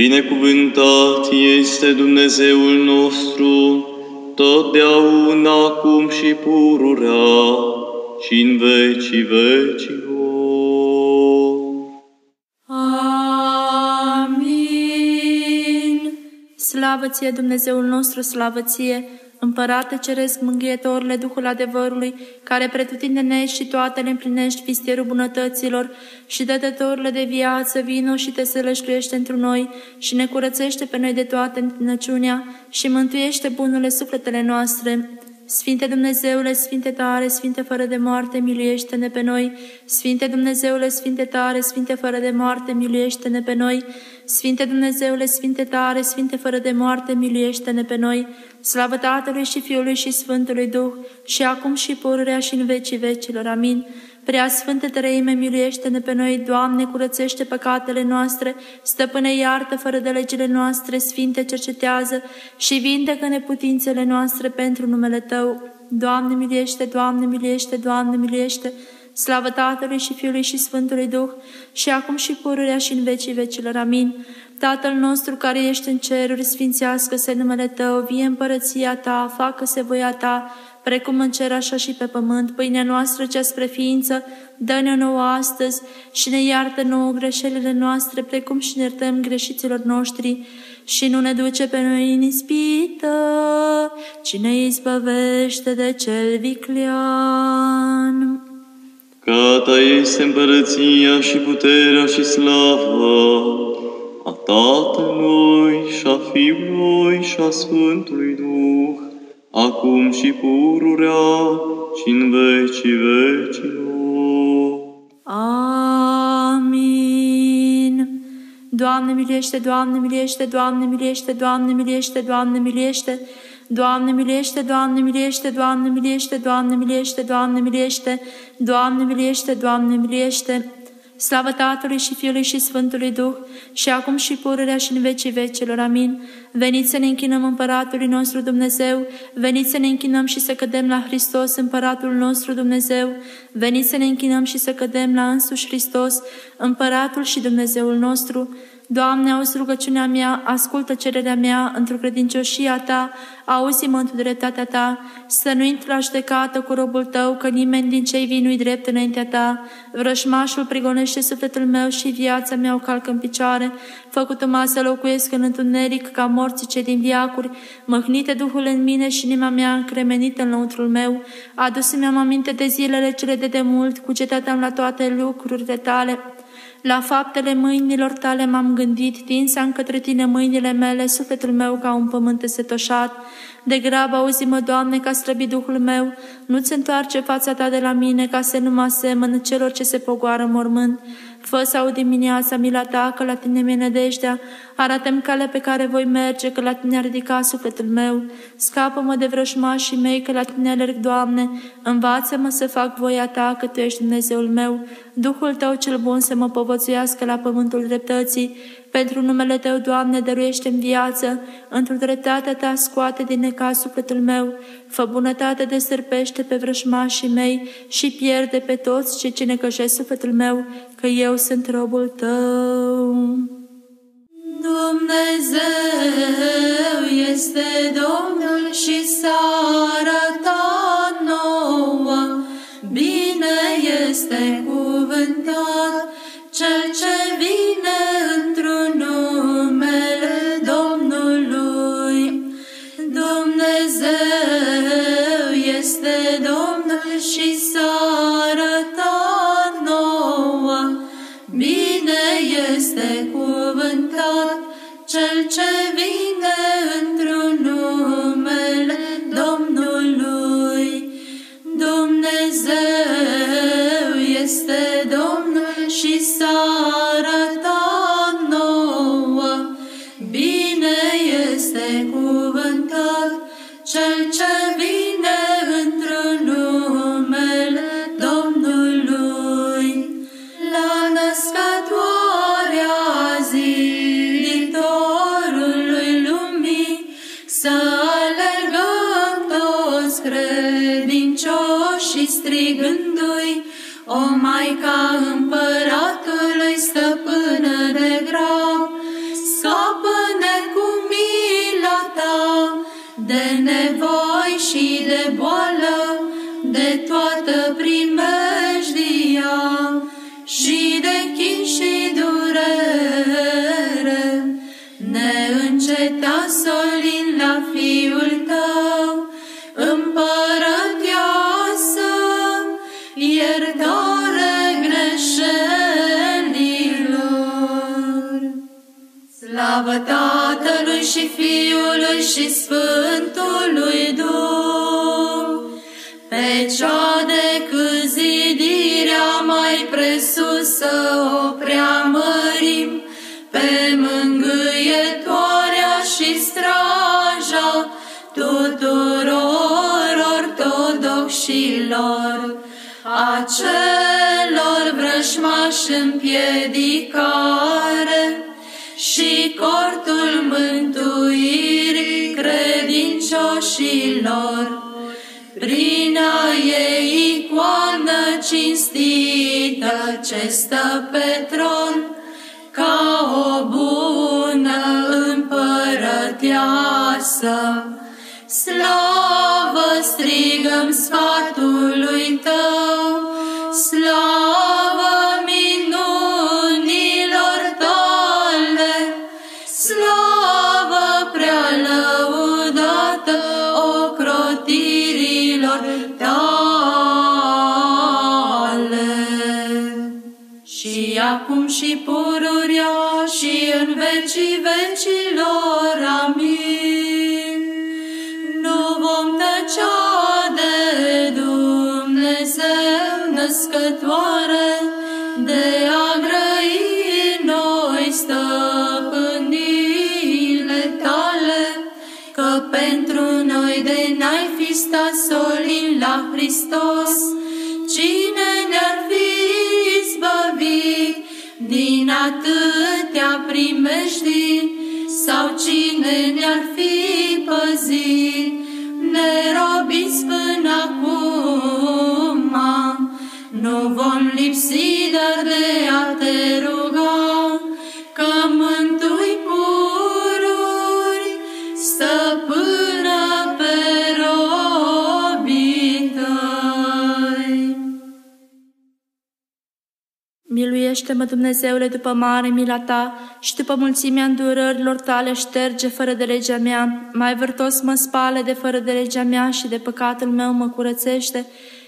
Binecuvântat este Dumnezeul nostru, totdeauna, acum și pururea, și în vecii vecilor. Amin. Slavă ție, Dumnezeul nostru, slavă ție, Împărate Ceresc, Mângâietorule, Duhul adevărului, care pretutindene și toate le împlinești vistierul bunătăților și dătătorile de viață, vino și te sălășluiește într noi și ne curățește pe noi de toate întinăciunea și mântuiește bunurile sufletele noastre. Sfinte Dumnezeule, Sfinte tare, Sfinte fără de moarte, miluiește-ne pe noi. Sfinte Dumnezeule, Sfinte tare, Sfinte fără de moarte, miluiește-ne pe noi. Sfinte Dumnezeule, Sfinte tare, Sfinte fără de moarte, miluiește-ne pe noi. Slavă Tatălui și Fiului și Sfântului Duh, și acum și pururea și în vecii vecilor. Amin. Prea Sfântă Trăime, miluiește-ne pe noi, Doamne, curățește păcatele noastre, stăpâne iartă fără de legile noastre, Sfinte cercetează și vindecă neputințele noastre pentru numele Tău. Doamne, miliește, Doamne, miliește, Doamne, miliește, Slavă Tatălui și Fiului și Sfântului Duh, și acum și pururea și în vecii vecilor. Amin. Tatăl nostru care ești în ceruri, sfințească-se numele Tău, vie împărăția Ta, facă-se voia Ta, precum în cer așa și pe pământ. Pâinea noastră cea spre ființă, dă-ne nouă astăzi și ne iartă nouă greșelile noastre, precum și ne iertăm greșiților noștri. Și nu ne duce pe noi în ispită, ci ne izbăvește de cel viclean. Că Ta este împărăția și puterea și slava a Tatălui și a Fiului și a Sfântului Duh, acum și pururea și în vecii vecilor. Amin. Doamne miliește, Doamne miliește, Doamne miliește, Doamne miliește, Doamne miliește, Doamne miliește, Doamne miliește, Doamne miliește, Doamne miliește, Doamne miliește, Doamne miliește, Doamne miliește. Slavă Tatălui și Fiului și Sfântului Duh, și acum și pururea și în vecii vecilor. Amin. Veniți să ne închinăm Împăratului nostru Dumnezeu, veniți să ne închinăm și să cădem la Hristos, Împăratul nostru Dumnezeu, veniți să ne închinăm și să cădem la însuși Hristos, Împăratul și Dumnezeul nostru, Doamne, auzi rugăciunea mea, ascultă cererea mea într-o credincioșia Ta, auzi-mă într dreptatea Ta, să nu intri la judecată cu robul Tău, că nimeni din cei vii nu-i drept înaintea Ta. Vrășmașul prigonește sufletul meu și viața mea o calcă în picioare, făcut-mă să locuiesc în întuneric ca morții cei din viacuri, măhnite Duhul în mine și inima mea încremenită în lăuntrul meu, adus-mi am aminte de zilele cele de demult, cugetat la toate lucrurile Tale, la faptele mâinilor tale m-am gândit, tinsam către tine mâinile mele, sufletul meu ca un pământ setoșat. De grab auzi-mă, Doamne, ca străbi Duhul meu, nu-ți întoarce fața ta de la mine, ca să nu mă asemăn celor ce se pogoară mormânt. Fă sau dimineața mila ta, că la tine mi nădejdea, arată-mi calea pe care voi merge, că la tine a ridicat sufletul meu. Scapă-mă de vrășmașii mei, că la tine alerg, Doamne. Învață-mă să fac voia ta, că Tu ești Dumnezeul meu. Duhul Tău cel bun să mă povățuiască la pământul dreptății. Pentru numele Tău, Doamne, dăruiește-mi viață. Într-o dreptate Ta scoate din necaz sufletul meu. Fă bunătate de sărpește pe vrășmașii mei și pierde pe toți cei ce necăjesc sufletul meu, că eu sunt robul Tău. Dumnezeu este Domnul și s-a arătat nouă, bine este cuvântat cel ce vine cuvântat cel ce vine într-un numele Domnului. Dumnezeu este Domnul și s-a strigându-i, O Maica împăratului, stăpână de grau, scapă-ne cu mila ta, de nevoi și de boală, de toată primejdia și de chin și durere. Ne înceta solin la Fiul Tău, împărat Slavă Tatălui și Fiului și Sfântului Duh, pe cea decât zidirea mai presusă o preamărim, pe mângâietoarea și straja tuturor ortodoxilor, acelor vrășmași împiedicare, și cortul mântuirii credincioșilor. Prin a ei icoană cinstită ce stă pe tron, ca o bună împărăteasă. Slavă strigăm sfatului tău, și pururia și în vecii vecilor. Amin. Nu vom tăcea de Dumnezeu născătoare, de a grăi noi stăpânile tale, că pentru noi de n-ai fi stat solin la Hristos, atâtea primești, sau cine ne-ar fi păzit, nerobiți până acum. Nu vom lipsi dar de a te ruga, că mântui Miluiește-mă, Dumnezeule, după mare mila ta și după mulțimea îndurărilor tale șterge fără de legea mea. Mai vârtos mă spale de fără de legea mea și de păcatul meu mă curățește,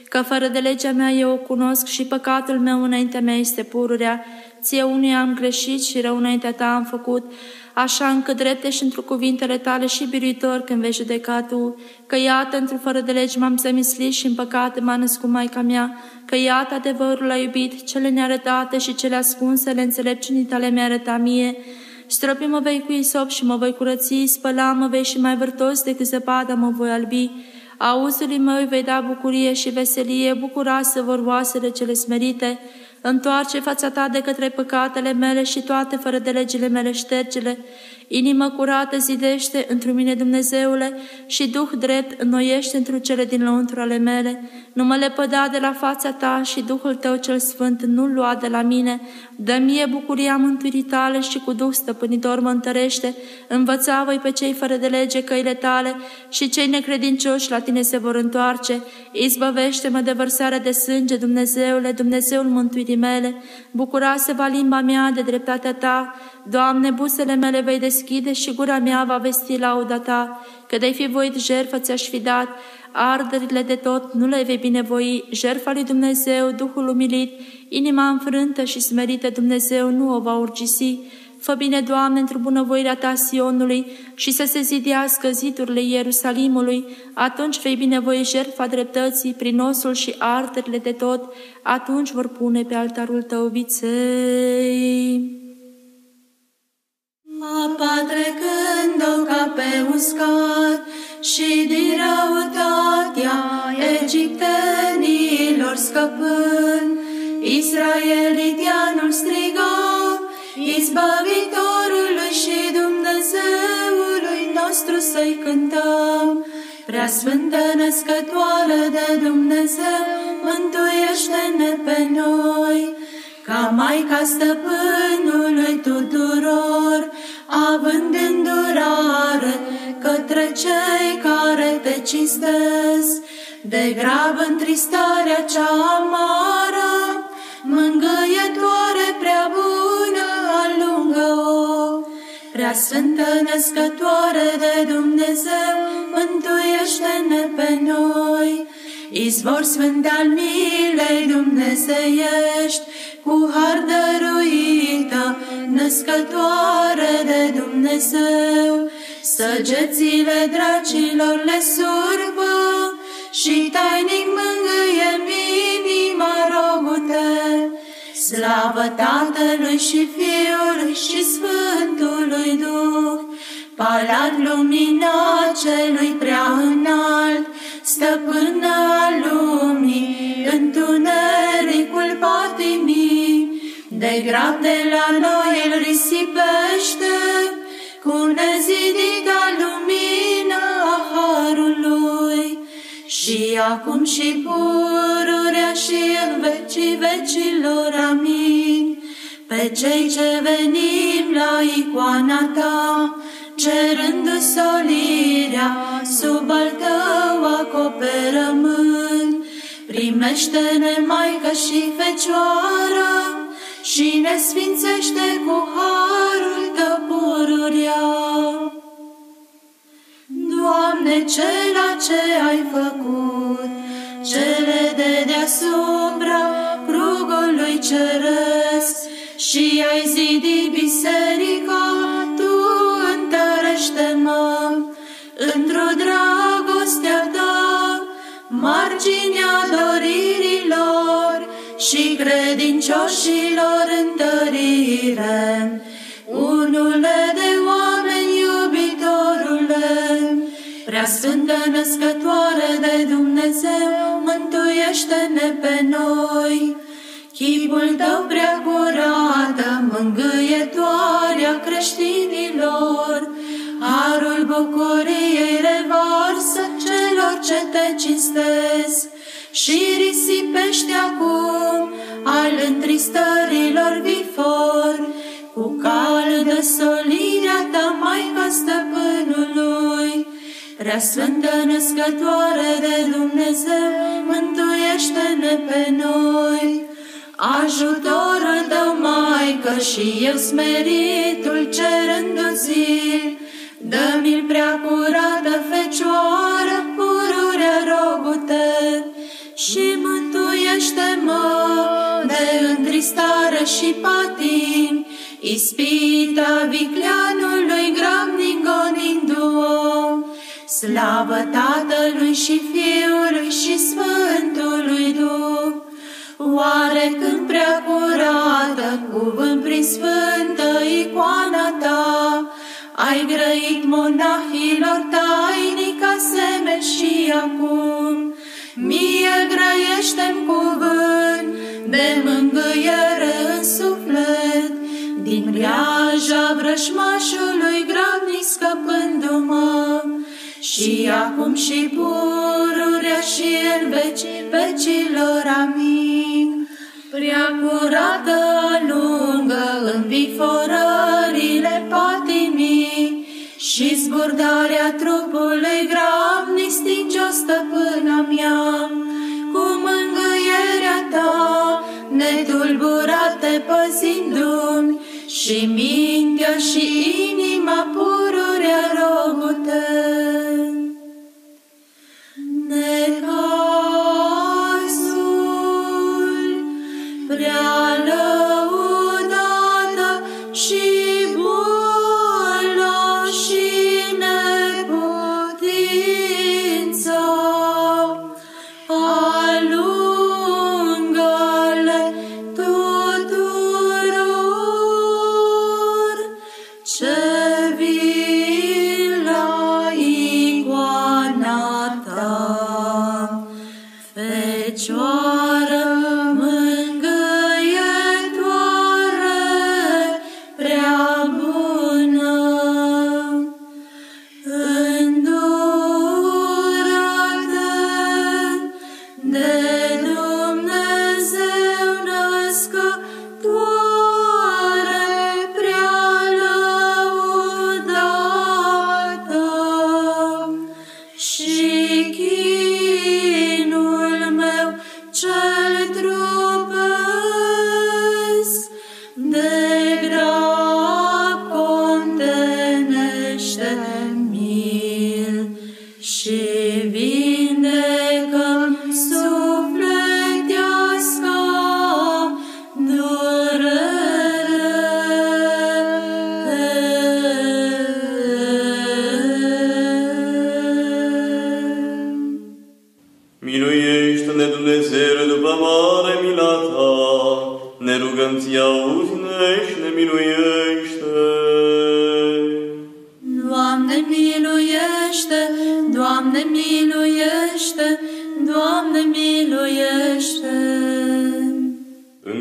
că fără de legea mea eu o cunosc și păcatul meu înaintea mea este pururea. Ție unuia am greșit și rău înaintea ta am făcut, așa încât drepte și într cuvintele tale și biruitor când vei judeca tu, că iată, într fără de legi m-am zămislit și în păcate m-a născut Maica mea, că iată adevărul a iubit, cele nearătate și cele ascunse le înțelepciunii tale mi-a arătat mie, Stropi mă vei cu isop și mă voi curăți, spăla mă vei și mai vârtos decât zăpada mă voi albi. Auzului meu îi vei da bucurie și veselie, bucuroasă vor oasele cele smerite. Întoarce fața ta de către păcatele mele și toate fără de legile mele ștergele. Inimă curată zidește într mine, Dumnezeule, și Duh drept înnoiește într cele din lăuntru ale mele. Nu mă lepăda de la fața ta și Duhul tău cel sfânt nu lua de la mine. Dă mie bucuria mântuirii tale și cu Duh stăpânitor mă întărește. Învăța voi pe cei fără de lege căile tale și cei necredincioși la tine se vor întoarce. Izbăvește-mă de vărsarea de sânge, Dumnezeule, Dumnezeul mântuirii mele. Bucura se va limba mea de dreptatea ta. Doamne, busele mele vei deschide și gura mea va vesti lauda ta, că de-ai fi voit jertfă ți-aș fi dat, arderile de tot nu le vei binevoi, jertfa lui Dumnezeu, Duhul umilit, inima înfrântă și smerită Dumnezeu nu o va urgisi. Fă bine, Doamne, într-o bunăvoirea Ta Sionului și să se zidească zidurile Ierusalimului, atunci vei binevoi jertfa dreptății prin osul și arderile de tot, atunci vor pune pe altarul Tău viței. Apa trecând-o ca pe uscat și din răutatea egiptenilor scăpând, Israelitianul striga, Izbăvitorului și Dumnezeului nostru să-i cântăm. Prea Sfântă Născătoare de Dumnezeu, mântuiește-ne pe noi, ca Maica Stăpânului tuturor, având îndurare către cei care te cinstesc, de grab întristarea cea amară, mângâietoare prea bună, alungă-o. Prea Sfântă Născătoare de Dumnezeu, mântuiește-ne pe noi, izvor sfânt al milei dumnezeiești, cu har dăruită, născătoare de Dumnezeu, săgețile dracilor le surbă și tainic mângâie inima rogute. Slavă Tatălui și Fiului și Sfântului Duh, Palat lumina celui prea înalt, stăpână al lumii, întunericul patimii, de grab de la noi îl risipește, cu nezidita lumină a harului. Și acum și pururea și în vecii vecilor, amin. Pe cei ce venim la icoana ta, cerând solirea sub al tău acoperământ. Primește-ne, Maică și Fecioară, și ne sfințește cu harul tău pururia. Doamne, cela ce ai făcut, cele de deasupra crugului ceresc, și ai zidit biserica, Tu întărește-mă într-o dragostea Ta, marginea doririlor și credincioșilor întărire. Unule de oameni iubitorule, prea sfântă născătoare de Dumnezeu, mântuiește-ne pe noi. Chipul tău prea curată, mângâietoarea creștinilor, harul bucuriei revarsă celor ce te cinstesc și risipește acum al întristărilor vifor, cu caldă solirea ta, Maica Stăpânului, prea sfântă născătoare de Dumnezeu, mântuiește-ne pe noi. Ajutorul tău, Maică, și eu smeritul cerându zil, dă-mi-l prea curată Fecioară, pururea rogute, și mântuiește-mă de întristare și patim, ispita vicleanului gramnic gonindu-o. Slavă Tatălui și Fiului și Sfântului Duh, Oare când prea curată, cuvânt prin sfântă icoana ta, ai grăit monahilor tainic asemen și acum, mie grăiește-mi cuvânt de mângâiere în suflet, din riaja vrășmașului grabnic scăpându-mă, și acum și pururea și în veci vecilor, amin. Prea curată lungă în viforările patimii. Și zburdarea trupului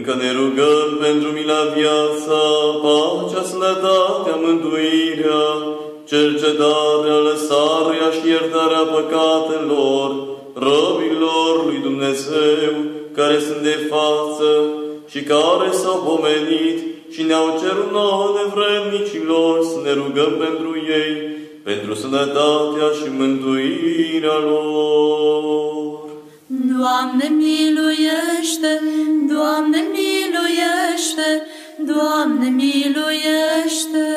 Încă ne rugăm pentru mila viața, pacea, sănătatea, mântuirea, cercetarea, lăsarea și iertarea păcatelor, răbilor lui Dumnezeu, care sunt de față și care s-au pomenit și ne-au cerut nouă nevrednicilor să ne rugăm pentru ei, pentru sănătatea și mântuirea lor. Doamne miluiește, Doamne miluiește, Doamne miluiește.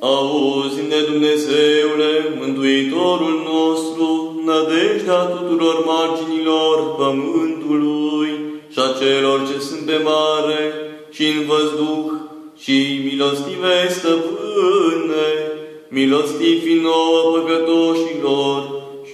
Auzi-ne, Dumnezeule, Mântuitorul nostru, nădejdea tuturor marginilor pământului și a celor ce sunt pe mare și în văzduh și milostive stăpâne, milostivi nouă păcătoșilor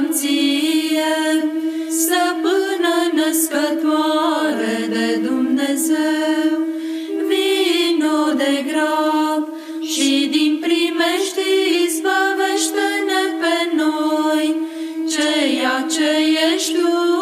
Strigăm ție, stăpână născătoare de Dumnezeu, vino de grab și din primești izbăvește-ne pe noi, ceea ce ești tu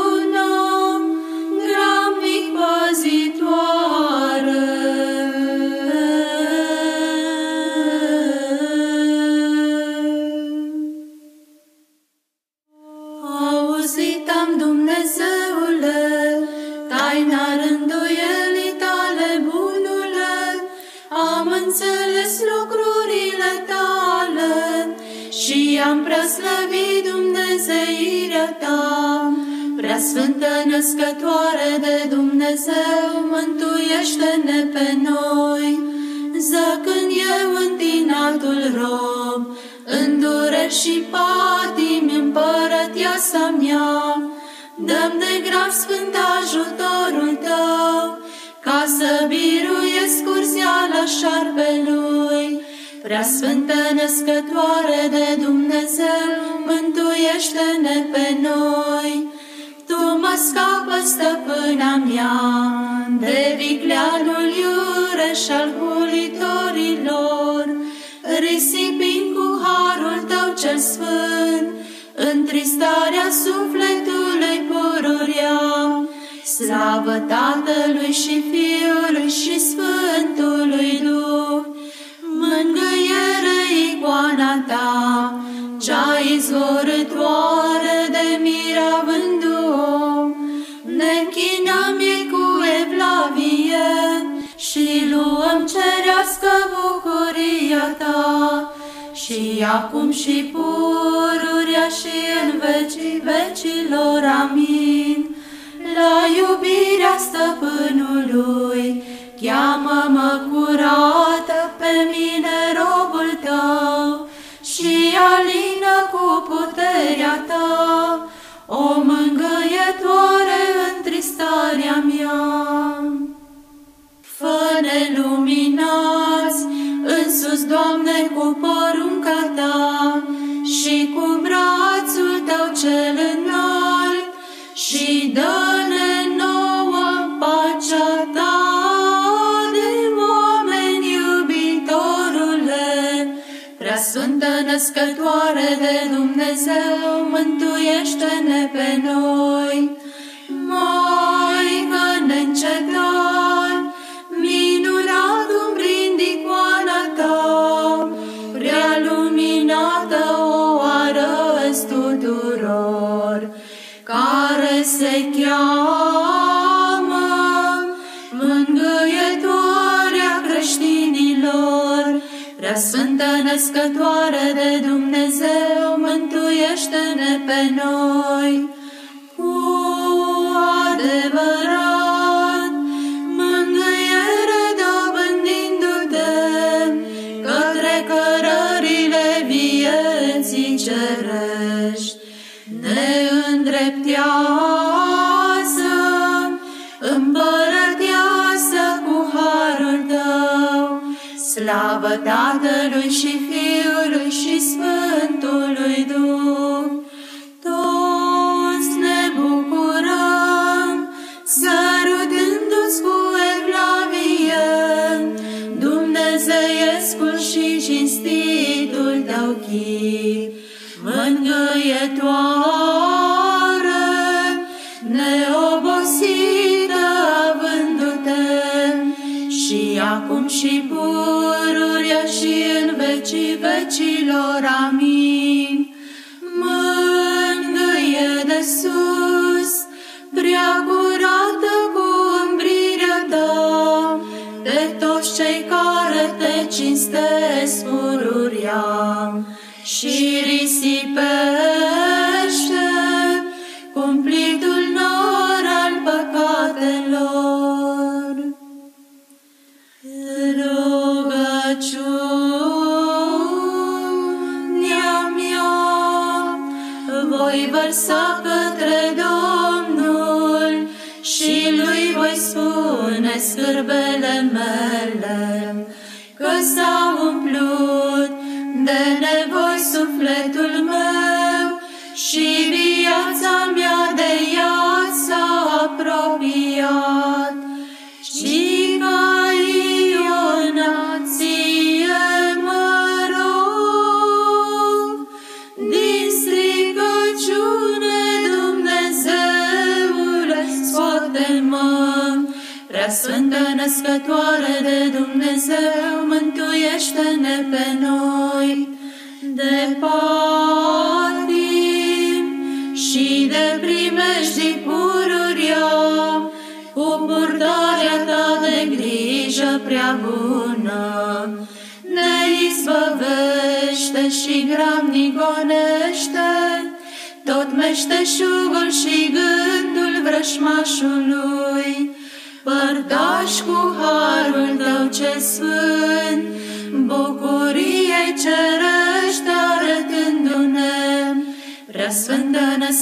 Sfântă Născătoare de Dumnezeu, mântuiește-ne pe noi. Tu mă scapă, stăpâna mea, de vicleanul iureș al hulitorilor, risipind cu harul tău cel sfânt, întristarea sufletului pururea. Slavă Tatălui și Fiului și Sfântului Duh, mângâiere icoana ta, cea izvorătoare de mira vându-o, ne închinăm ei cu evlavie și luăm cerească bucuria ta, și acum și pururia și în vecii vecilor, amin. La iubirea stăpânului, cheamă-mă curată pe mine robul tău și alină cu puterea ta, o mângâietoare în tristarea mea. Fă-ne luminați născătoare de Dumnezeu, mântuiește-ne pe noi. Născătoare de Dumnezeu, mântuiește-ne pe noi. Slavă Tatălui și Fiului și Sfântului Duh. Toți ne bucurăm, sărutându-ți cu evlavie, Dumnezeiescul și cinstitul tău chip, mângâietoare, neobosită avându-te, și acum și pururia și în vecii vecilor. Amin. Mângâie de sus, prea curată cu umbrirea ta, de toți cei care te cinstesc pururia și risipește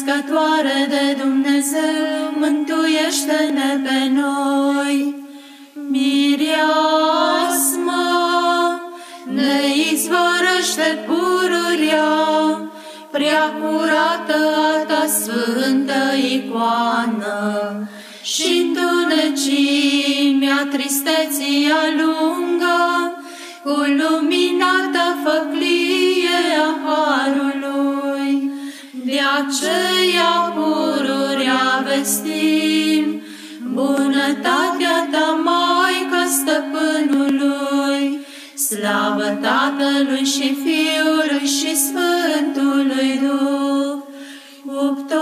Născătoare de Dumnezeu, mântuiește-ne pe noi. Miriasmă, ne izvorăște pururia, prea curată a ta sfântă icoană, și întunecimea tristeții alungă, cu luminată făclie a harului. De aceea pururea vestim, bunătatea ta, Maică Stăpânului, slavă Tatălui și Fiului și Sfântului Duh, cuptorul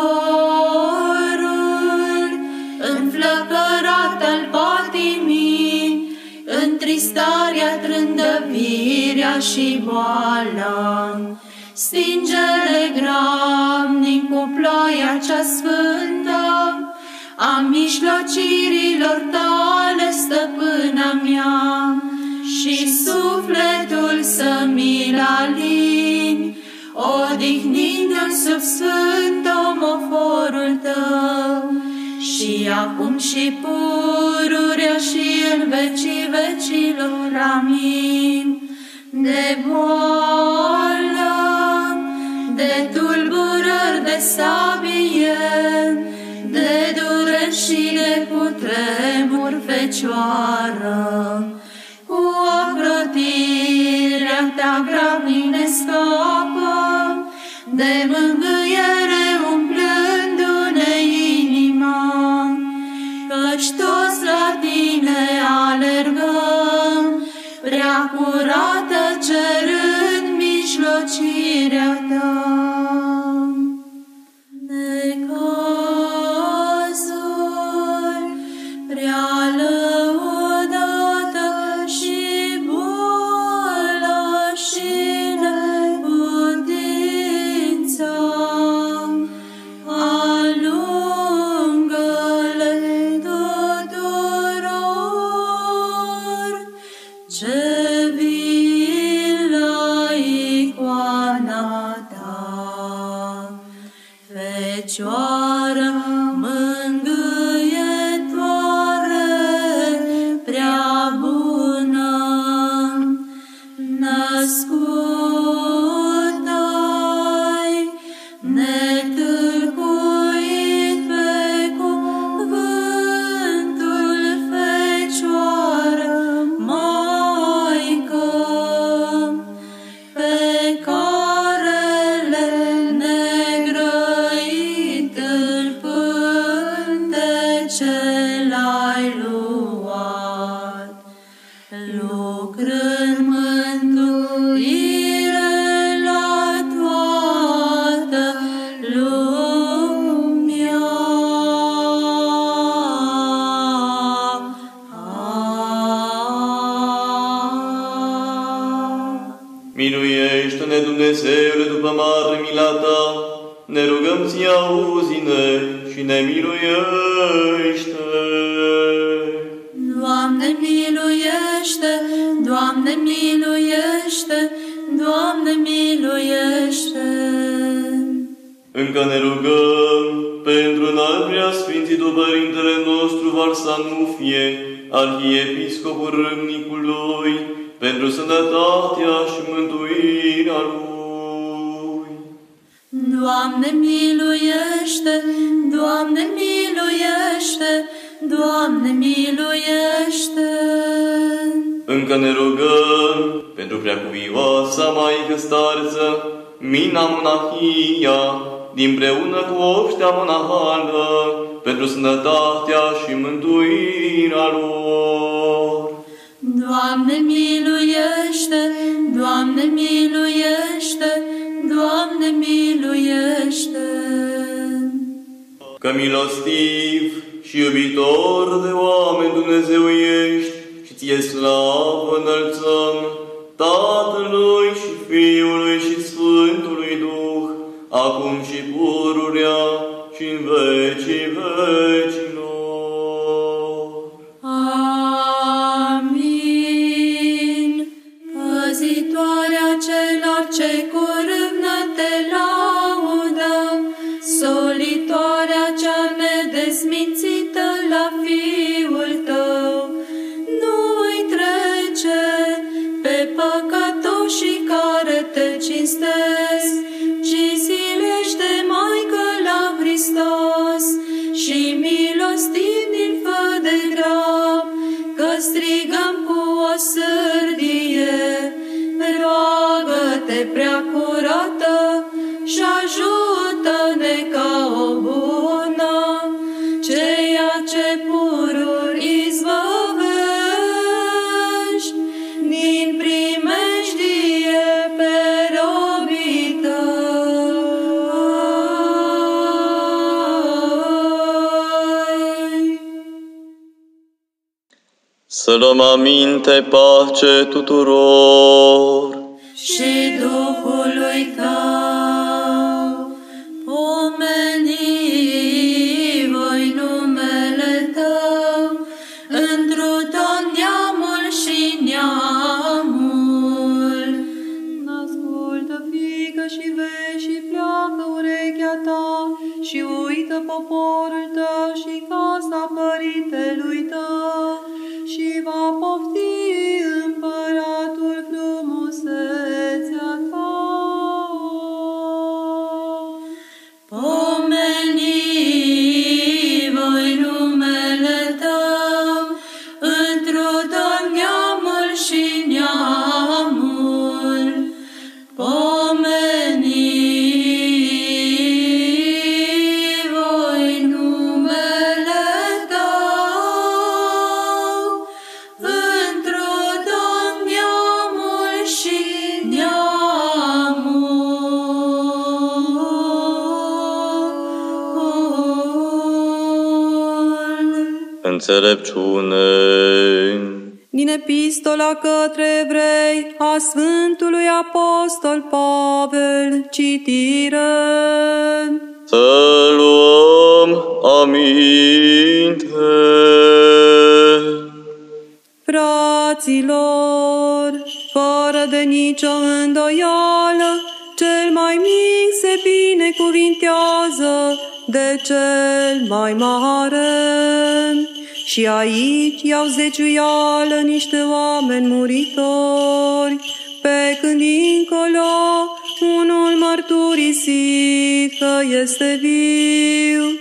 înflăcărat al patimii, întristarea, trândăvirea și boala, stingere gramnic cu ploaia cea sfântă, a mijlocirilor tale, stăpâna mea, și sufletul să mi-l alin, odihnindu-l sub sfânt omoforul tău, și acum și pururea și în vecii vecilor. Amin. De boală, de tulburări de sabie, de dureri și de cutremur fecioară, cu ocrotirea ta gravnic ne scapă, de mângâiere school. și în vecii vecii. aminte pace tuturor. înțelepciunei. Din epistola către evrei a Sfântului Apostol Pavel, citire. Să luăm aminte. Fraților, fără de nicio îndoială, cel mai mic se binecuvintează de cel mai mare. Și aici iau zeciuială niște oameni muritori, pe când dincolo unul mărturisit că este viu.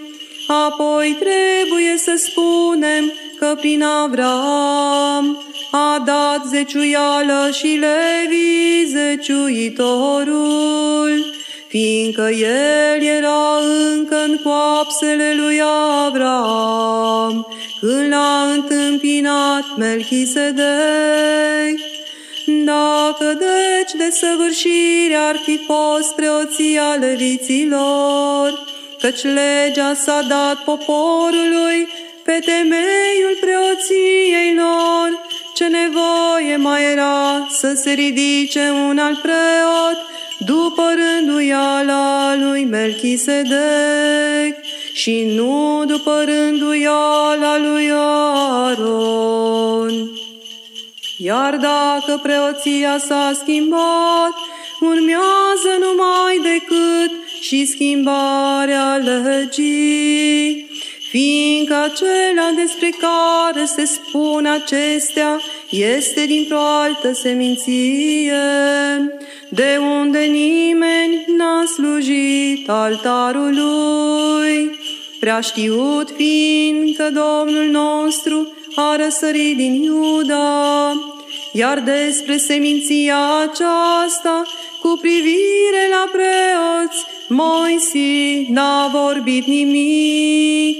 Apoi trebuie să spunem că prin Avram a dat zeciuială și Levi zeciuitorul, fiindcă el era încă în coapsele lui Avram, când l-a întâmpinat Melchisedec. Dacă deci de săvârșire ar fi fost preoția leviților, căci legea s-a dat poporului pe temeiul preoției lor, ce nevoie mai era să se ridice un alt preot după rânduiala lui Melchisedec și nu după rânduiala lui Aaron. Iar dacă preoția s-a schimbat, urmează numai decât și schimbarea legii, fiindcă acela despre care se spune acestea este dintr-o altă seminție, de unde nimeni n-a slujit altarului. Prea știut fiindcă Domnul nostru a răsărit din Iuda, iar despre seminția aceasta, cu privire la preoți, Moisi n-a vorbit nimic.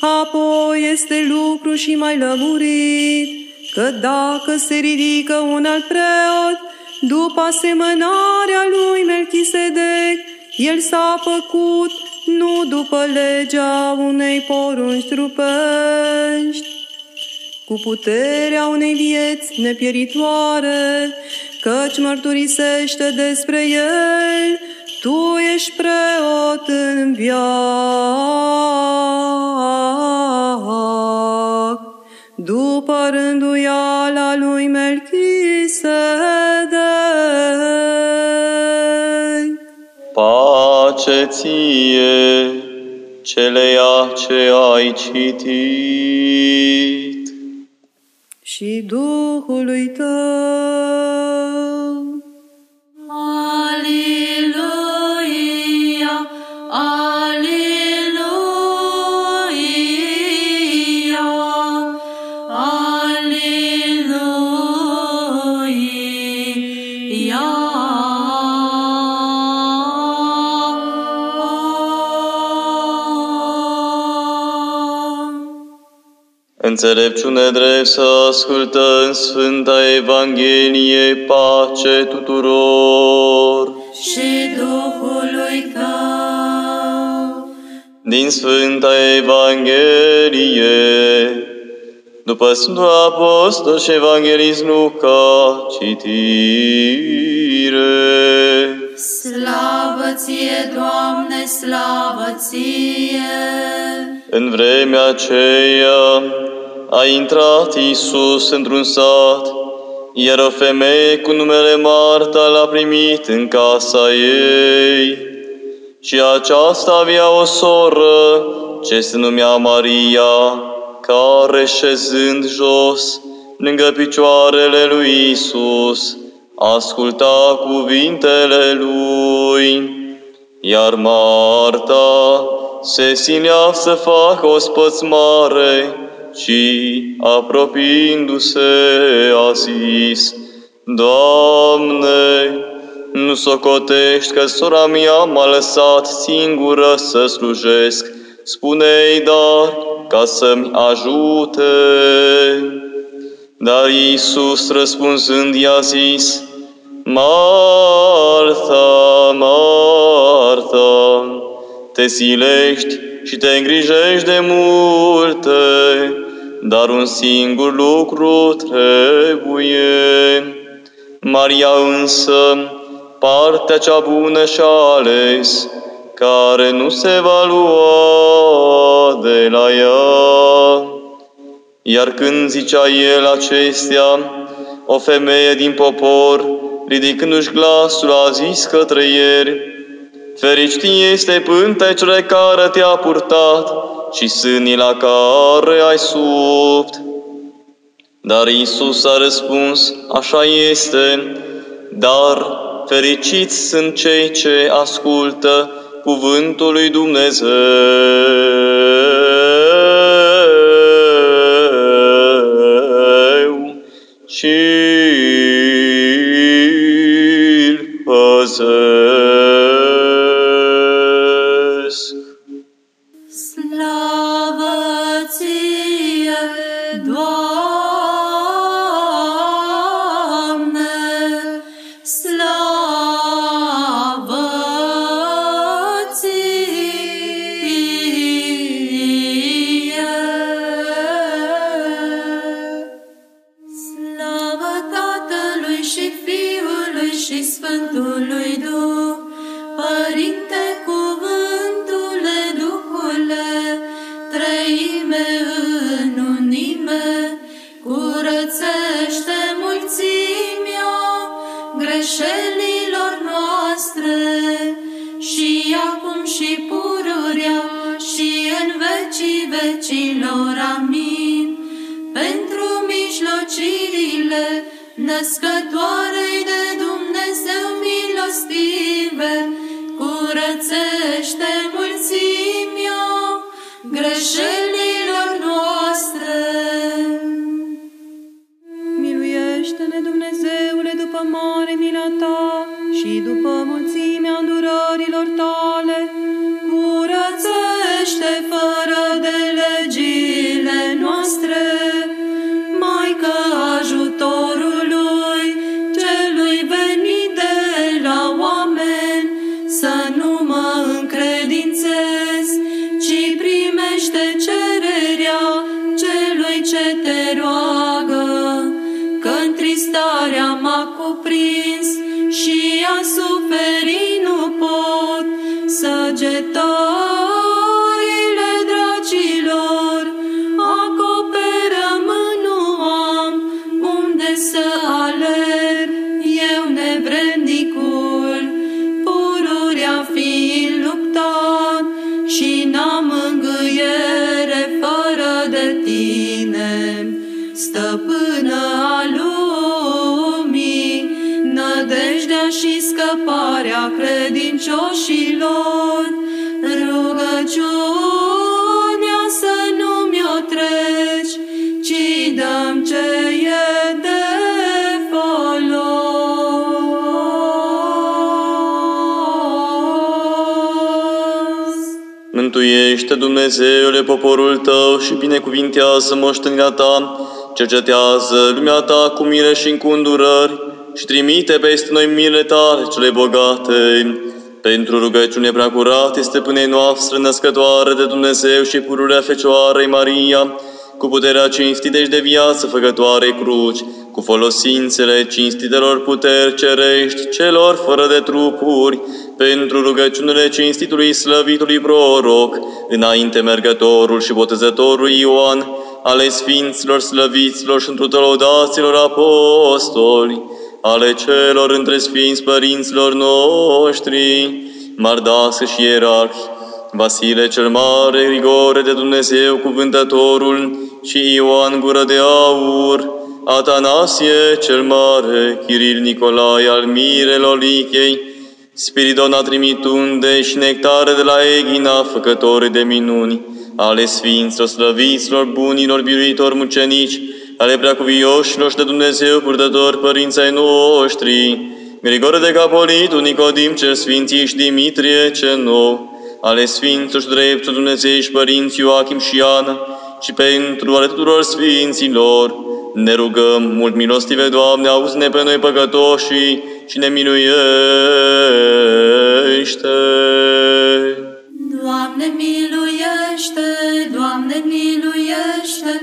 Apoi este lucru și mai lămurit, că dacă se ridică un alt preot, după asemănarea lui Melchisedec, el s-a făcut nu după legea unei porunci trupești, cu puterea unei vieți nepieritoare, căci mărturisește despre el, tu ești preot în viață după rânduiala lui Melchisedec. Pace ție, celeia ce ai citit. și Duhului tău. Înțelepciune drept să ascultăm Sfânta Evanghelie, pace tuturor. Și Duhului tău. Din Sfânta Evanghelie, după Sfântul Apostol și Evanghelist Luca, citire. Slavă ție, Doamne, slavă ție! În vremea aceea a intrat Iisus într-un sat, iar o femeie cu numele Marta l-a primit în casa ei. Și aceasta avea o soră ce se numea Maria, care șezând jos lângă picioarele lui Iisus, asculta cuvintele lui. Iar Marta se silea să facă o spățmare și, apropiindu-se, a zis, Doamne, nu socotești că sora mea m-a lăsat singură să slujesc, spune-i dar ca să-mi ajute. Dar Iisus răspunzând i-a zis, Marta, Marta, te silești și te îngrijești de multe, dar un singur lucru trebuie. Maria însă, partea cea bună și-a ales, care nu se va lua de la ea. Iar când zicea el acestea, o femeie din popor, ridicându-și glasul, a zis către el, Fericit este pântecele care te-a purtat și sânii la care ai subt. Dar Isus a răspuns, așa este, dar fericiți sunt cei ce ascultă cuvântul lui Dumnezeu și credincioșilor, rugăciunea să nu mi-o treci, ci dăm ce e de folos. Mântuiește, Dumnezeule, poporul tău și binecuvintează moștenirea ta, cercetează lumea ta cu mire și cu îndurări și trimite peste noi mile tale cele bogate. Pentru rugăciune preacurate, stăpânei noastre, născătoare de Dumnezeu și pururea Fecioarei Maria, cu puterea cinstită și de viață făcătoare cruci, cu folosințele cinstitelor puteri cerești celor fără de trupuri, pentru rugăciunile cinstitului slăvitului proroc, înainte mergătorul și botezătorul Ioan, ale sfinților slăviților și întru lăudaților apostoli, ale celor între sfinți părinților noștri, Mardasă și ierarhi, Vasile cel Mare, Grigore de Dumnezeu, cuvântătorul, și Ioan Gură de Aur, Atanasie cel Mare, Chiril Nicolae al Mirelor Lichei, Spiridona Trimitunde și Nectare de la Egina, făcători de minuni, ale Sfinților, Slăviților, Bunilor, Biruitor, Mucenici, ale Preacuvioșilor și de Dumnezeu, purtători părinții ai noștri, Grigore de Capolitu, Nicodim cel Sfinții și Dimitrie cel Nou, ale Sfinților și Dreptul Dumnezeu și Părinții Ioachim și Ana, și pentru ale tuturor Sfinților, ne rugăm mult milostive, Doamne, auzi-ne pe noi păcătoși și ne miluiește. Doamne miluiește, Doamne miluiește,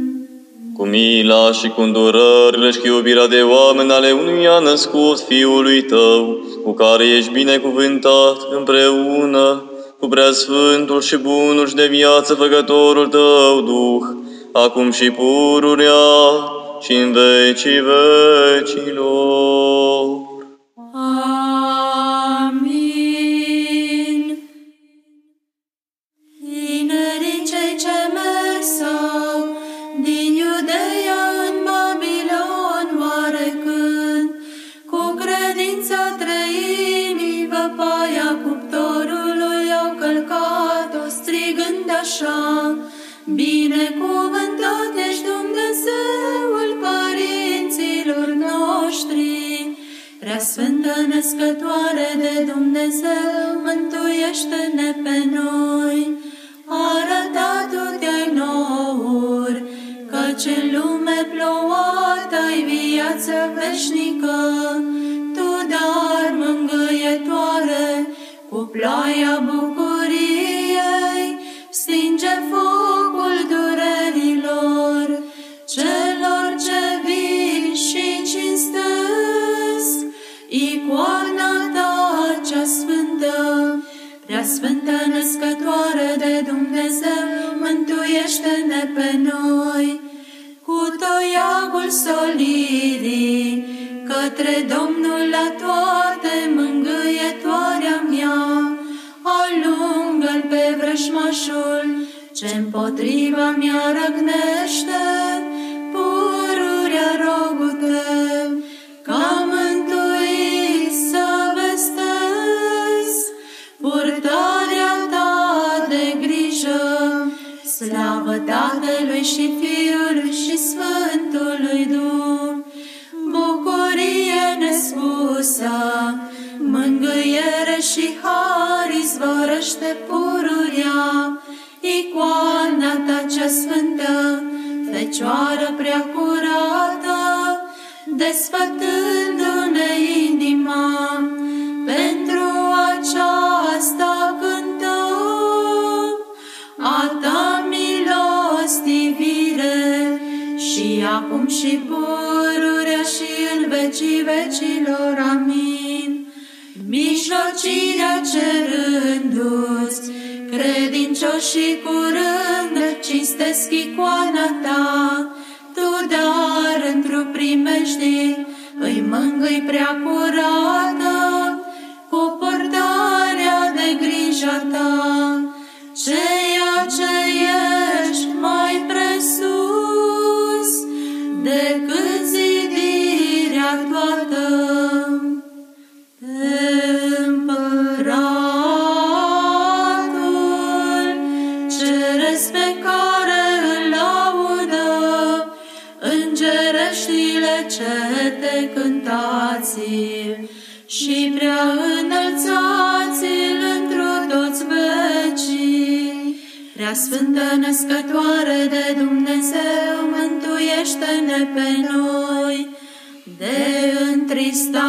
Cu mila și cu îndurările și cu iubirea de oameni ale unui a născut Fiului Tău, cu care ești binecuvântat împreună cu preasfântul și bunul și de viață făcătorul Tău, Duh, acum și pururea și în vecii vecilor. Amin. Născătoare de Dumnezeu, mântuiește-ne pe noi. Arătat-te-ai nouuri, căci în lume plouat ai viață veșnică, Tu dar mângâietoare, cu ploaia bucuriei, stinge focul durerilor, prea sfântă născătoare de Dumnezeu, mântuiește-ne pe noi. Cu toiagul solirii, către Domnul la toate mângâietoarea mea, alungă-l pe vrășmașul ce împotriva mea răgnește, pururea rogul tău, ca Tatălui și Fiului și Sfântului Duh, bucurie nespusă, mângâiere și har izvorăște pururia, icoana ta cea sfântă, Fecioară prea curată, desfătându-ne inima, acum și pururea și în vecii vecilor. Amin. Mijlocirea cerându-ți, credincioșii curând cinstesc icoana ta, tu dar într-o primești, îi mângâi prea curată, cu purtarea de grija ta, ceea cântați și prea înălțați-l într-o toți vecii. Prea Sfântă Născătoare de Dumnezeu, mântuiește-ne pe noi de întristare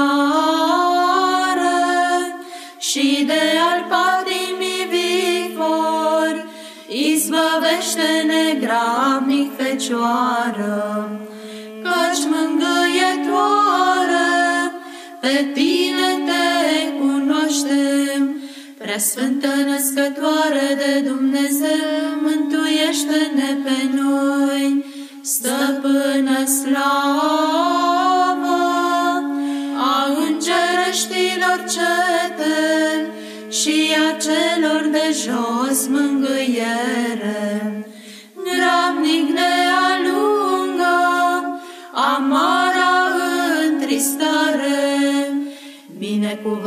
și de al patimii vivor, izbăvește-ne grabnic Fecioară, căci mângâietoare, pe tine te cunoaștem, Prea Sfântă Născătoare de Dumnezeu, mântuiește-ne pe noi, Stăpână slavă a îngereștilor cetăni și a celor de jos mângâiere.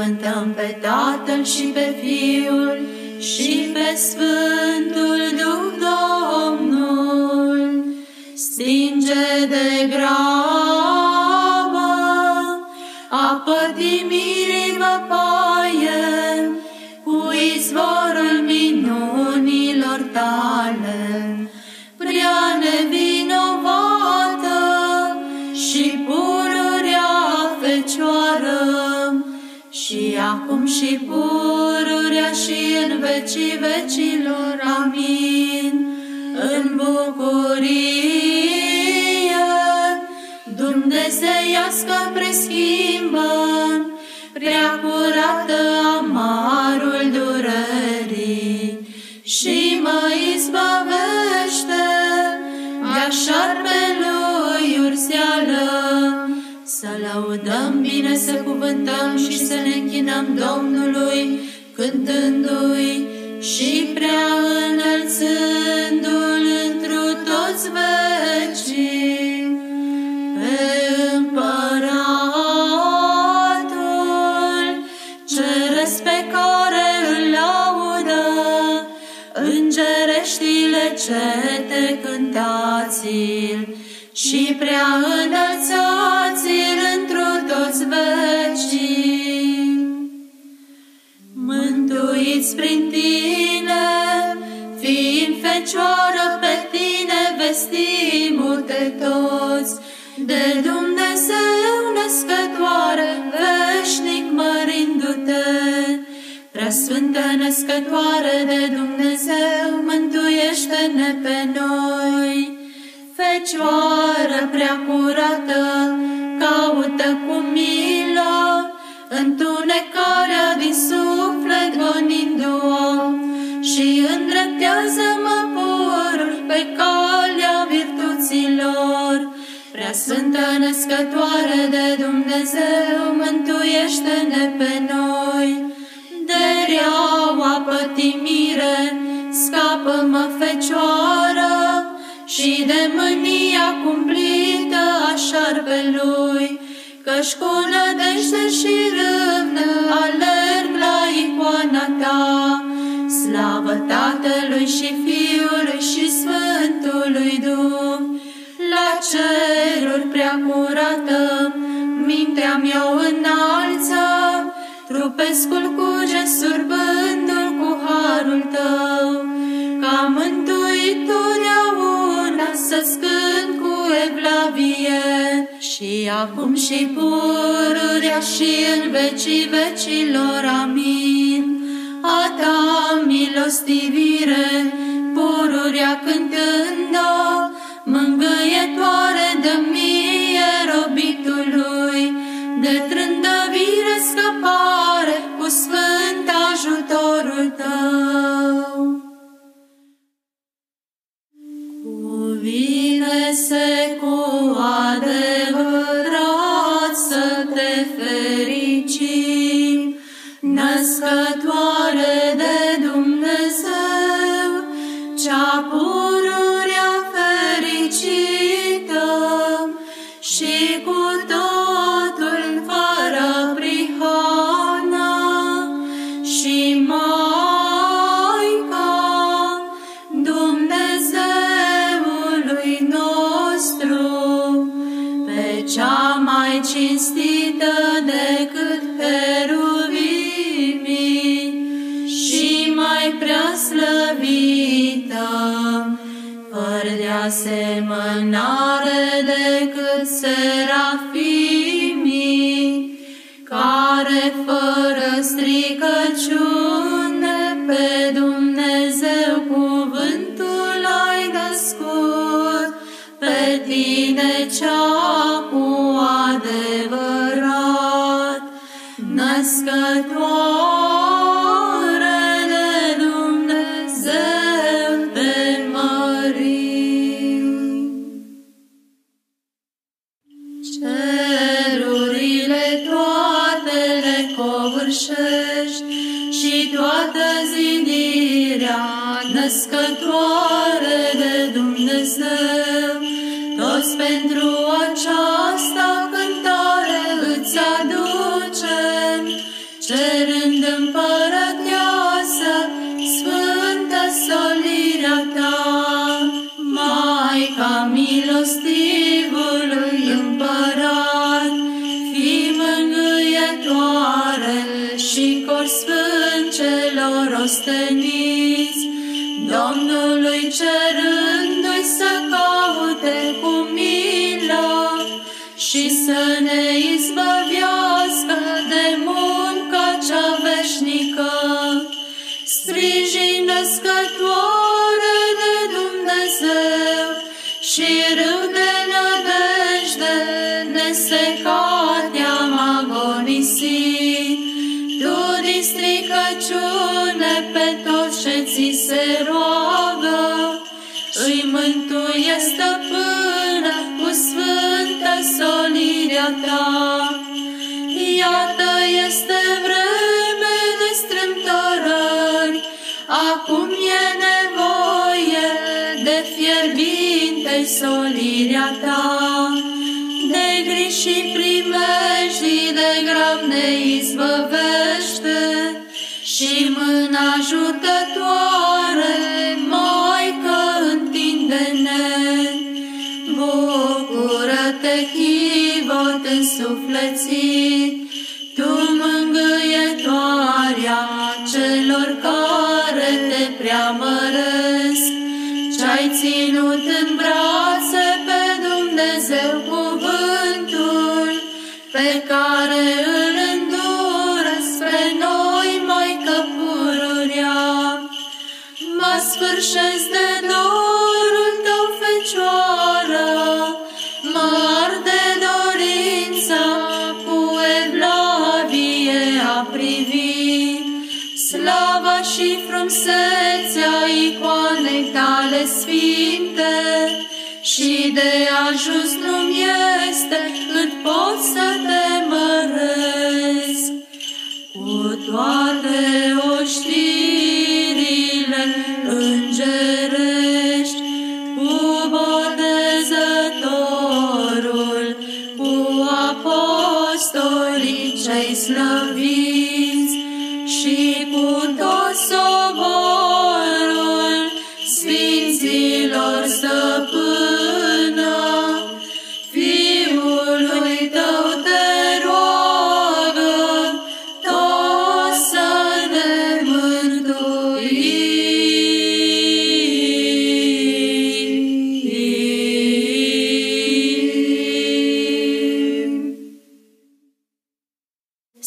Binecuvântăm pe Tatăl și pe Fiul și pe Sfântul Duh Domnul. Stinge de grabă a pătimirii văpaie vecilor, amin. În bucurie dumnezeiască preschimbă, prea curată amarul durerii și mă izbăvește de-a șarpelui urseală. Să laudăm bine, să cuvântăm și să ne închinăm Domnului cântându-i și prea înălțându-l întru toți vecii. Pe împăratul, ceresc pe care îl laudă, îngereștile ce te cântați-l și prea înălțați-l întru toți vecii. Mântuiți prin tine, fiind fecioară pe tine, vestimul-te toți, de Dumnezeu născătoare, veșnic mărindu-te. Prea sfântă născătoare de Dumnezeu, mântuiește-ne pe noi. Fecioară prea curată, caută cu milă, întunecarea din suflet gonindu-o și îndreptează-mă purul pe calea virtuților. Prea Sfântă Născătoare de Dumnezeu, mântuiește-ne pe noi. De reaua pătimire, scapă-mă Fecioară, și de mânia cumplită a șarpelui, căci cu nădejde și râvnă alerg la icoana ta. Slavă Tatălui și Fiului și Sfântului Duh, la ceruri prea curată, mintea mea o înalță, trupescul cuge surbându-l cu harul tău, ca mântuitor totdeauna să-ți cânt cu evlavie și acum și pururea și în vecii vecilor. Amin. A ta milostivire, pururea cântând-o, mângâietoare de mie robitului, de trândăvire scăpare cu sfânt ajutorul tău. Cuvine-se cu adevărat să te fericim, născătoare de îi mântuie stăpână cu sfântă solirea ta. Iată este vreme de strâmtorări, acum e nevoie de fierbinte solirea ta. Chivot ajuns nu-mi este cât pot să te măresc. Cu toate oștirile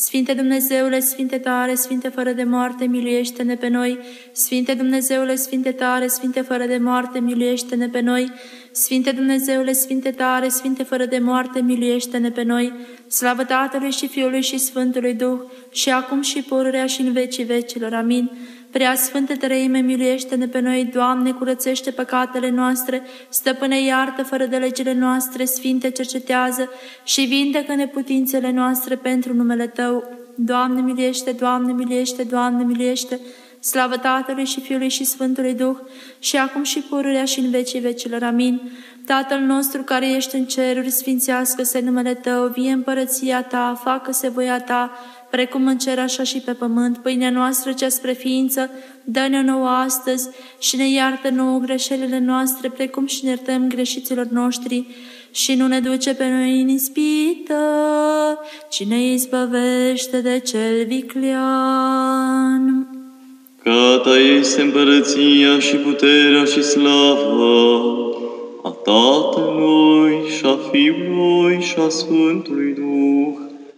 Sfinte Dumnezeule, Sfinte tare, Sfinte fără de moarte, miluiește-ne pe noi. Sfinte Dumnezeule, Sfinte tare, Sfinte fără de moarte, miluiește-ne pe noi. Sfinte Dumnezeule, Sfinte tare, Sfinte fără de moarte, miluiește-ne pe noi. Slavă Tatălui și Fiului și Sfântului Duh, și acum și pururea și în vecii vecilor. Amin. Prea Sfântă Trăime, miluiește-ne pe noi, Doamne, curățește păcatele noastre, stăpâne iartă fără de legile noastre, Sfinte cercetează și vindecă neputințele noastre pentru numele Tău. Doamne, miliește, Doamne, miliește, Doamne, miliește, slavă Tatălui și Fiului și Sfântului Duh, și acum și pururea și în vecii vecilor. Amin. Tatăl nostru care ești în ceruri, sfințească-se numele Tău, vie împărăția Ta, facă-se voia Ta, precum în cer așa și pe pământ. Pâinea noastră cea spre ființă, dă-ne nouă astăzi și ne iartă nouă greșelile noastre, precum și ne iertăm greșiților noștri. Și nu ne duce pe noi în ispită, ci ne izbăvește de cel viclean. Că a ta este împărăția și puterea și slava a Tatălui și a Fiului și a Sfântului Duh,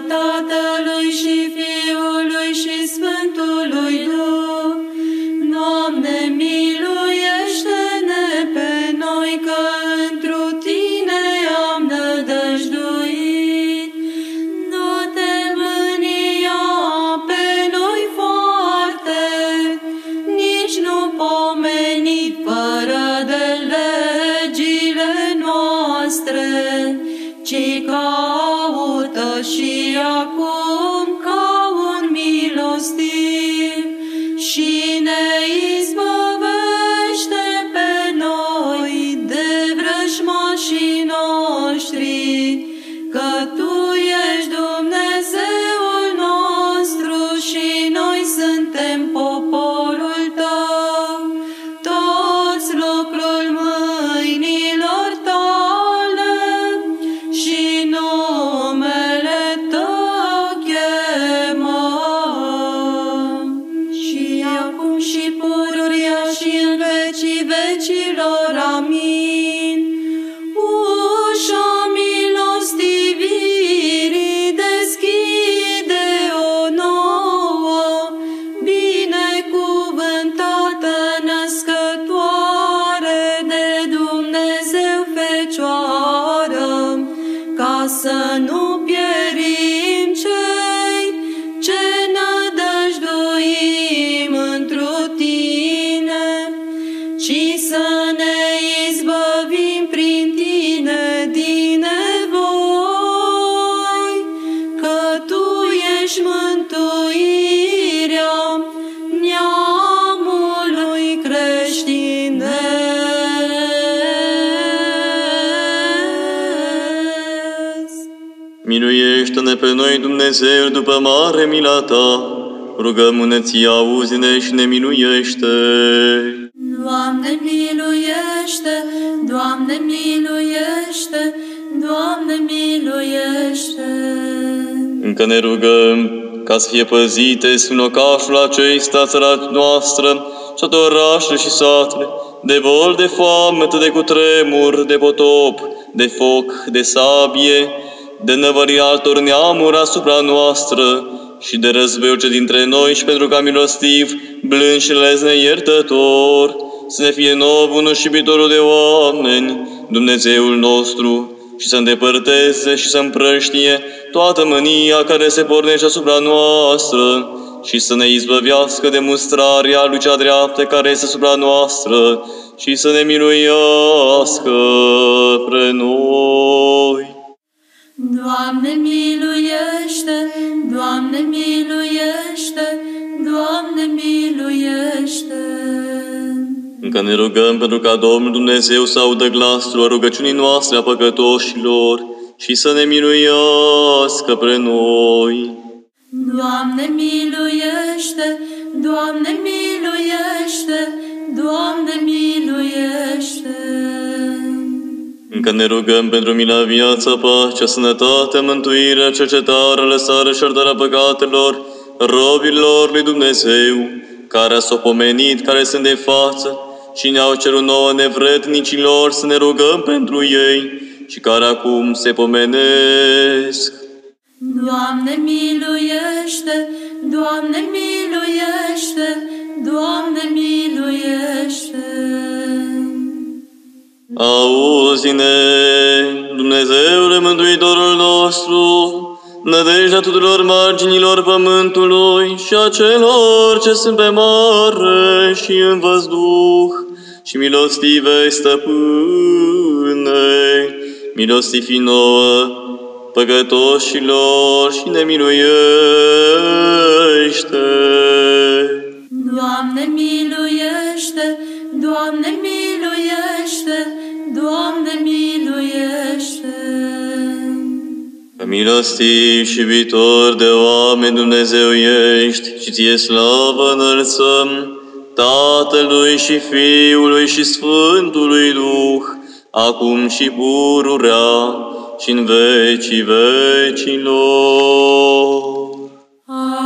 Tatălui și Fiului. Miluiește-ne pe noi, Dumnezeu, după mare mila Ta. Rugăm-ne ție, auzi-ne și ne miluiește. Doamne miluiește, Doamne miluiește, Doamne miluiește. Încă ne rugăm ca să fie păzite în locașul acesta țara noastră și toate orașele și satele, de bol, de foame, de cutremur, de potop, de foc, de sabie, de năvări altor neamuri asupra noastră și de războiul ce dintre noi și pentru ca milostiv, blând și lezne iertător, să ne fie nou bunul și iubitorul de oameni, Dumnezeul nostru, și să îndepărteze și să împrăștie toată mânia care se pornește asupra noastră și să ne izbăvească de mustrarea lui cea dreaptă care este asupra noastră și să ne miluiască pre noi. Doamne miluiește, Doamne miluiește, Doamne miluiește. Încă ne rugăm pentru ca Domnul Dumnezeu să audă glasul rugăciunii noastre a păcătoșilor și să ne miluiască pre noi. Doamne miluiește, Doamne miluiește, Doamne miluiește. Încă ne rugăm pentru mila, viața, pacea, sănătatea, mântuirea, cercetarea, lăsarea și ardarea păcatelor, robilor lui Dumnezeu, care s-au pomenit, care sunt de față și ne-au cerut nouă nevrednicilor să ne rugăm pentru ei și care acum se pomenesc. Doamne miluiește, Doamne miluiește, Doamne miluiește. Auzi-ne, Dumnezeule Mântuitorul nostru, nădejdea tuturor marginilor pământului și a celor ce sunt pe mare și în văzduh, și milostive stăpâne, milostivi nouă, păcătoșilor și ne miluiește. Doamne miluiește, Doamne miluiește, Milostiv și viitor de oameni Dumnezeu ești și ție slavă înălțăm Tatălui și Fiului și Sfântului Duh, acum și pururea și în vecii vecilor. Amin.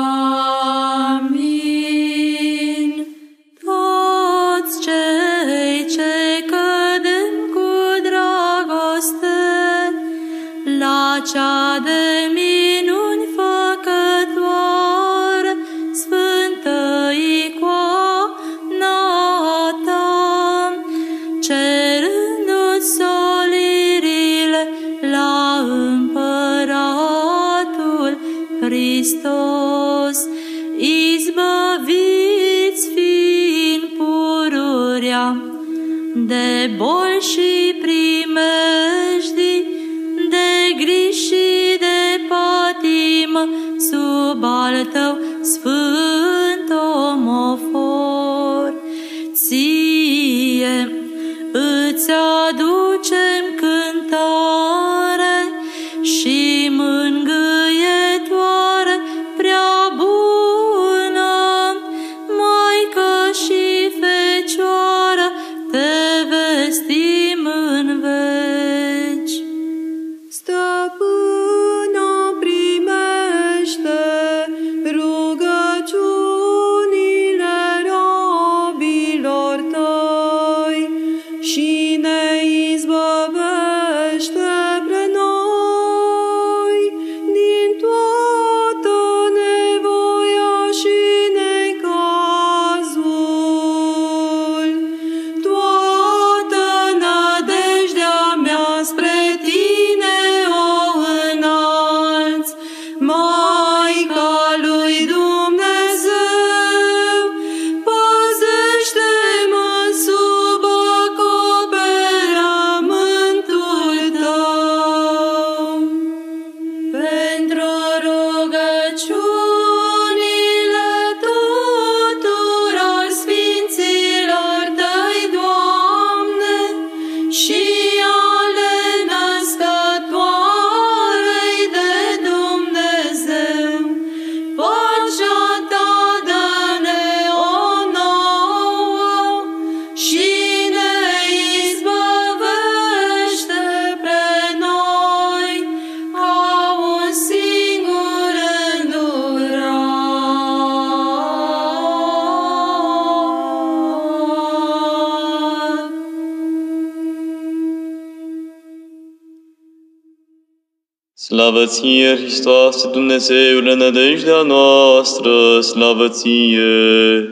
Slavă ție, Hristoase, Dumnezeule, nădejdea noastră, slavă ție!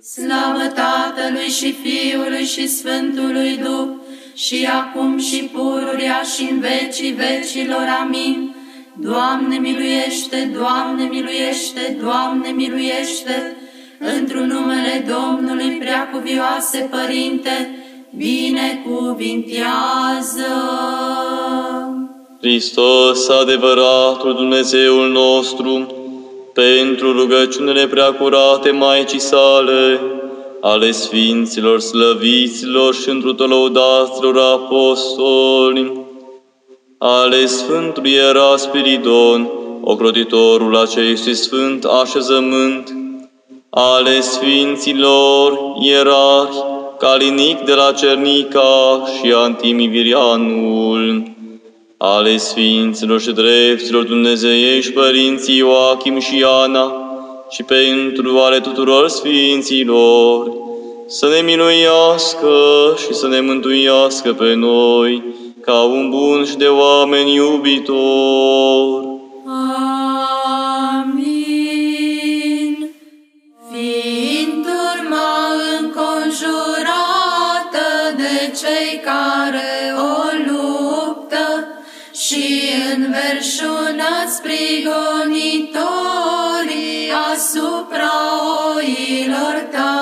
Slavă Tatălui și Fiului și Sfântului Duh, și acum și pururia și în vecii vecilor. Amin. Doamne miluiește, Doamne miluiește, Doamne miluiește, într-un numele Domnului Preacuvioase Părinte, binecuvintează. Hristos, adevăratul Dumnezeul nostru, pentru rugăciunile preacurate Maicii sale, ale Sfinților, Slăviților și într lăudaților apostoli, ale Sfântului Era Spiridon, ocrotitorul acestui sfânt așezământ, ale Sfinților Ierarhi, Calinic de la Cernica și Antimivirianul, ale Sfinților și Dreptilor Dumnezeiești Părinții Ioachim și Ana, și pentru ale tuturor Sfinților, să ne minuiască și să ne mântuiască pe noi, ca un bun și de oameni iubitor. Amin. Înverșunați prigonitorii asupra oilor tale,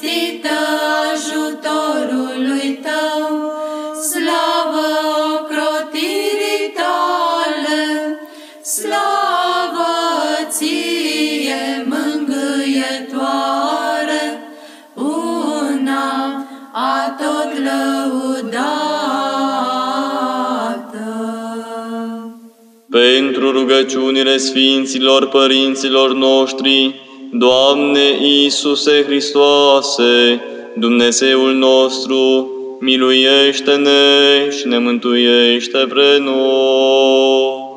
cinstită ajutorului tău, slavă ocrotirii tale, slavă ție mângâietoare, una a tot lăudată. Pentru rugăciunile Sfinților Părinților noștri, Doamne Iisuse Hristoase, Dumnezeul nostru, miluiește-ne și ne mântuiește pre noi.